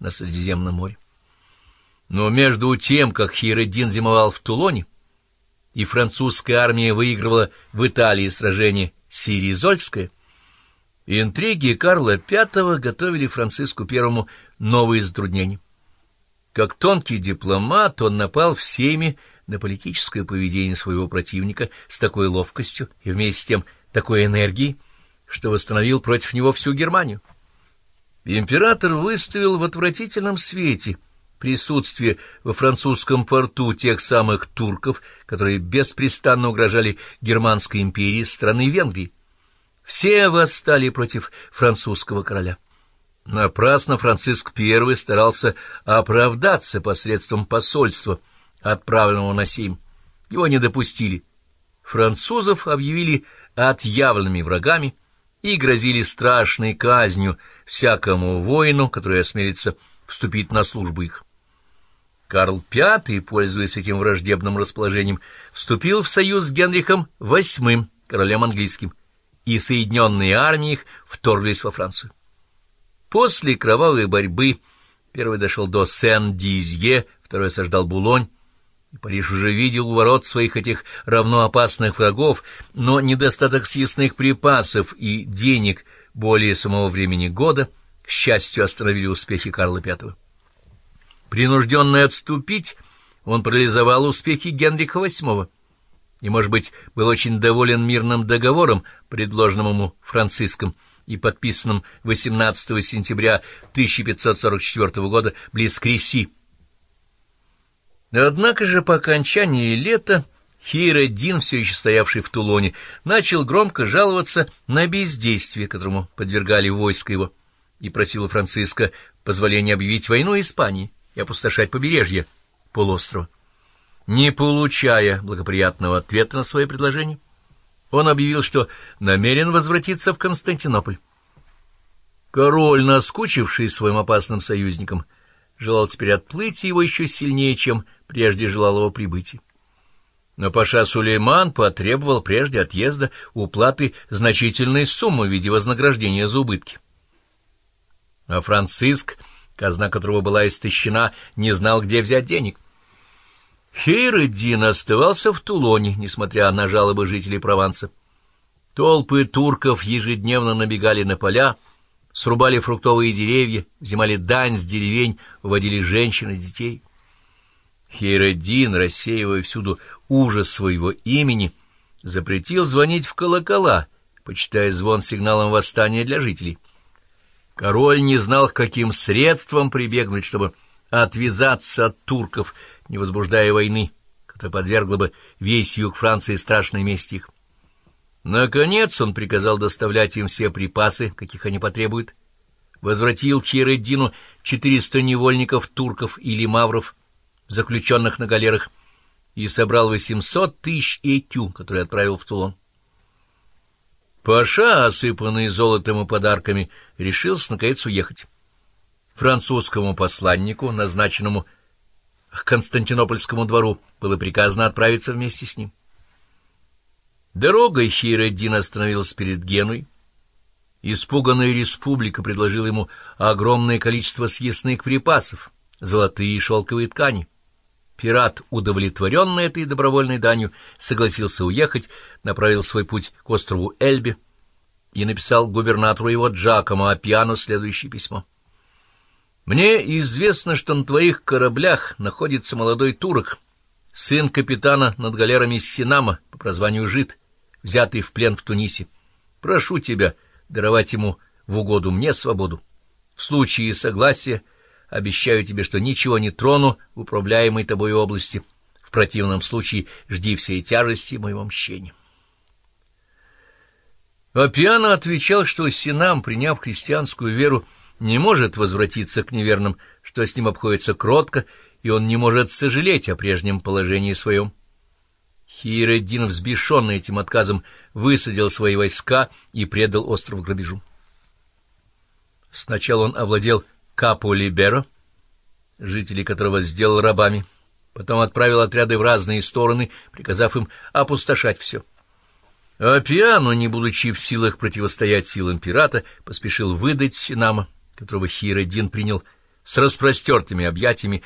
на Средиземном море. Но между тем, как Хиреддин зимовал в Тулоне, и французская армия выигрывала в Италии сражение Сиризольское, интриги Карла V готовили Франциску I новые затруднения. Как тонкий дипломат он напал всеми на политическое поведение своего противника с такой ловкостью и вместе с тем такой энергией, что восстановил против него всю Германию. Император выставил в отвратительном свете присутствие во французском порту тех самых турков, которые беспрестанно угрожали Германской империи страны Венгрии. Все восстали против французского короля. Напрасно Франциск I старался оправдаться посредством посольства, отправленного на Сим. Его не допустили. Французов объявили отъявленными врагами и грозили страшной казнью всякому воину, который осмелится вступить на службу их. Карл V, пользуясь этим враждебным расположением, вступил в союз с Генрихом VIII, королем английским, и соединенные армии их вторглись во Францию. После кровавой борьбы первый дошел до Сен-Дизье, второй осаждал Булонь, и Париж уже видел у ворот своих этих равно опасных врагов, но недостаток съестных припасов и денег более самого времени года, к счастью, остановили успехи Карла V. Принужденный отступить, он парализовал успехи Генриха VIII и, может быть, был очень доволен мирным договором, предложенным ему Франциском, и подписанным 18 сентября 1544 года близ Креси. Однако же по окончании лета Хейреддин, все еще стоявший в Тулоне, начал громко жаловаться на бездействие, которому подвергали войско его, и просил у Франциска позволения объявить войну Испании и опустошать побережье полуострова. Не получая благоприятного ответа на свое предложение, он объявил, что намерен возвратиться в Константинополь. Король, наскучивший своим опасным союзникам, желал теперь отплыть его еще сильнее, чем прежде желал его прибытия. Но Паша Сулейман потребовал прежде отъезда уплаты значительной суммы в виде вознаграждения за убытки. А Франциск, казна которого была истощена, не знал, где взять денег — Хейреддин оставался в Тулоне, несмотря на жалобы жителей Прованса. Толпы турков ежедневно набегали на поля, срубали фруктовые деревья, взимали дань с деревень, уводили женщин и детей. Хейреддин, рассеивая всюду ужас своего имени, запретил звонить в колокола, почитая звон сигналом восстания для жителей. Король не знал, каким средствам прибегнуть, чтобы отвязаться от турков, не возбуждая войны, которая подвергла бы весь юг Франции страшной мести их. Наконец он приказал доставлять им все припасы, каких они потребуют, возвратил Хиреддину 400 невольников турков или мавров, заключенных на галерах, и собрал 800 тысяч экю, которые отправил в Тулон. Паша, осыпанный золотом и подарками, решился наконец уехать. Французскому посланнику, назначенному к Константинопольскому двору, было приказано отправиться вместе с ним. Дорогой Хейреддин остановился перед Геной. Испуганная республика предложила ему огромное количество съестных припасов, золотые и шелковые ткани. Пират, удовлетворенный этой добровольной данью, согласился уехать, направил свой путь к острову Эльбе и написал губернатору его Джакомо Апиану следующее письмо. Мне известно, что на твоих кораблях находится молодой турок, сын капитана над галерами Синама по прозванию Жид, взятый в плен в Тунисе. Прошу тебя даровать ему в угоду мне свободу. В случае согласия обещаю тебе, что ничего не трону в управляемой тобой области. В противном случае жди всей тяжести моего мщения. Апиано отвечал, что Синам, приняв христианскую веру, не может возвратиться к неверным, что с ним обходится кротко, и он не может сожалеть о прежнем положении своем. Хиреддин, взбешенный этим отказом, высадил свои войска и предал остров грабежу. Сначала он овладел Капо-Либеро, жители которого сделал рабами, потом отправил отряды в разные стороны, приказав им опустошать все. А Пиано, не будучи в силах противостоять силам пирата, поспешил выдать Синама которого Хиреддин принял с распростертыми объятиями